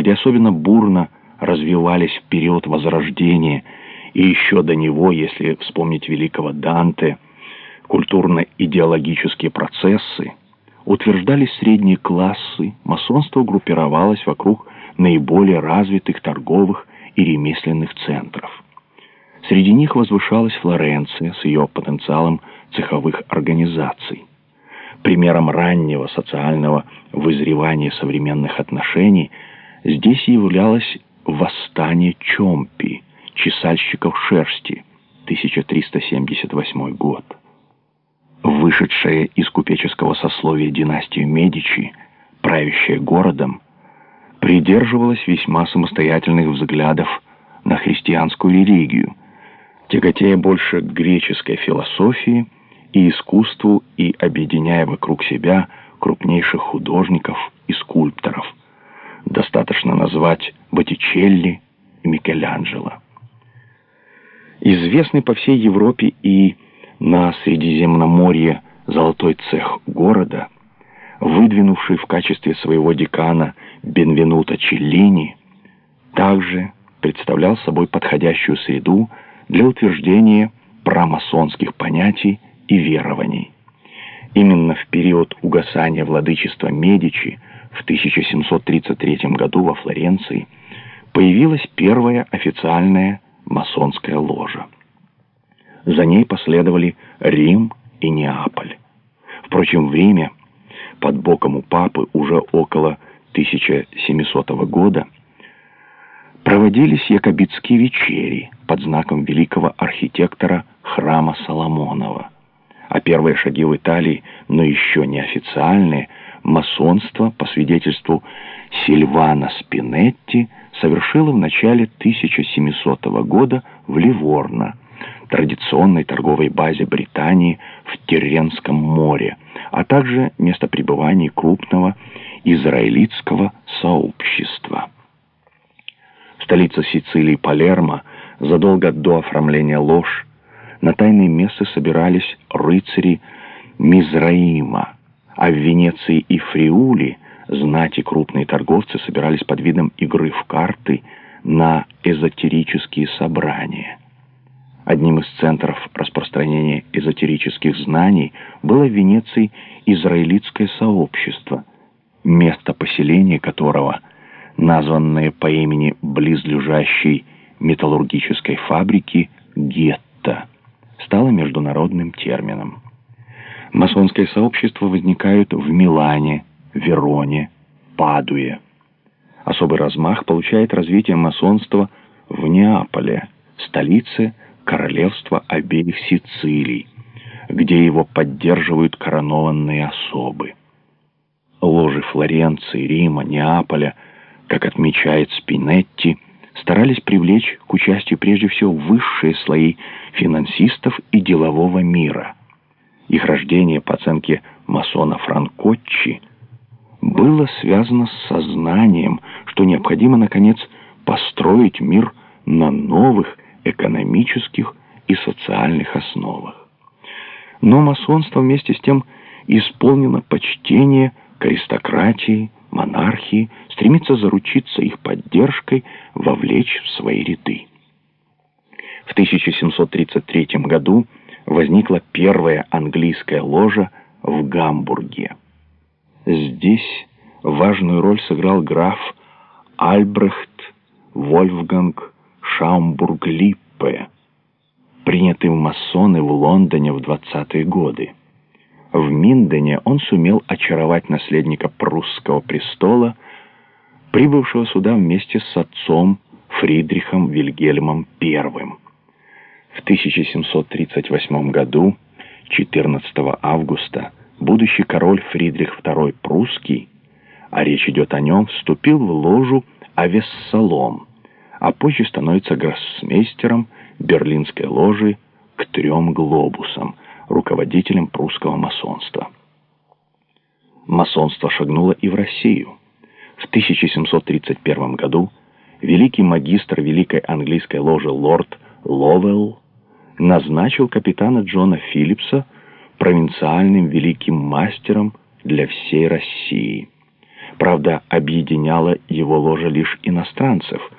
где особенно бурно развивались в период Возрождения и еще до него, если вспомнить великого Данте, культурно-идеологические процессы, утверждались средние классы, масонство группировалось вокруг наиболее развитых торговых и ремесленных центров. Среди них возвышалась Флоренция с ее потенциалом цеховых организаций. Примером раннего социального вызревания современных отношений здесь являлось восстание Чомпи, чесальщиков шерсти, 1378 год. Вышедшая из купеческого сословия династия Медичи, правящая городом, придерживалась весьма самостоятельных взглядов на христианскую религию, тяготея больше к греческой философии и искусству и объединяя вокруг себя крупнейших художников и скульпторов. Достаточно назвать Боттичелли и Микеланджело. Известный по всей Европе и на Средиземноморье золотой цех города, выдвинувший в качестве своего декана Бенвенуто Челлини, также представлял собой подходящую среду для утверждения промасонских понятий и верований. Именно в период угасания владычества Медичи в 1733 году во Флоренции появилась первая официальная масонская ложа. За ней последовали Рим и Неаполь. Впрочем, в Риме, под боком у папы уже около 1700 года, проводились якобитские вечери под знаком великого архитектора храма Соломонова. А первые шаги в Италии, но еще не официальные, масонство, по свидетельству Сильвана Спинетти, совершило в начале 1700 года в Ливорно, традиционной торговой базе Британии в Терренском море, а также место пребывания крупного израилитского сообщества. Столица Сицилии Палермо задолго до оформления лож на тайное место собирались рыцари Мизраима, а в Венеции и Фриули знати крупные торговцы собирались под видом игры в карты на эзотерические собрания. Одним из центров распространения эзотерических знаний было в Венеции израилитское сообщество, место поселения которого, названное по имени близлежащей металлургической фабрики стало международным термином. Масонские сообщества возникают в Милане, Вероне, Падуе. Особый размах получает развитие масонства в Неаполе, столице королевства обеих Сицилий, где его поддерживают коронованные особы. Ложи Флоренции, Рима, Неаполя, как отмечает Спинетти, старались привлечь к участию прежде всего высшие слои финансистов и делового мира. Их рождение, по оценке масона Франкотчи, было связано с сознанием, что необходимо, наконец, построить мир на новых экономических и социальных основах. Но масонство вместе с тем исполнено почтение к аристократии, монархии, стремится заручиться их поддержкой, вовлечь в свои ряды. В 1733 году возникла первая английская ложа в Гамбурге. Здесь важную роль сыграл граф Альбрехт Вольфганг Шаумбург-Липпе, принятый в масоны в Лондоне в 20-е годы. В Миндене он сумел очаровать наследника прусского престола, прибывшего сюда вместе с отцом Фридрихом Вильгельмом I. В 1738 году, 14 августа, будущий король Фридрих II прусский, а речь идет о нем, вступил в ложу Авессалом, а позже становится гроссмейстером берлинской ложи к трем глобусам – руководителем прусского масонства. Масонство шагнуло и в Россию. В 1731 году великий магистр Великой английской ложи лорд Ловелл назначил капитана Джона Филлипса провинциальным великим мастером для всей России. Правда, объединяла его ложа лишь иностранцев,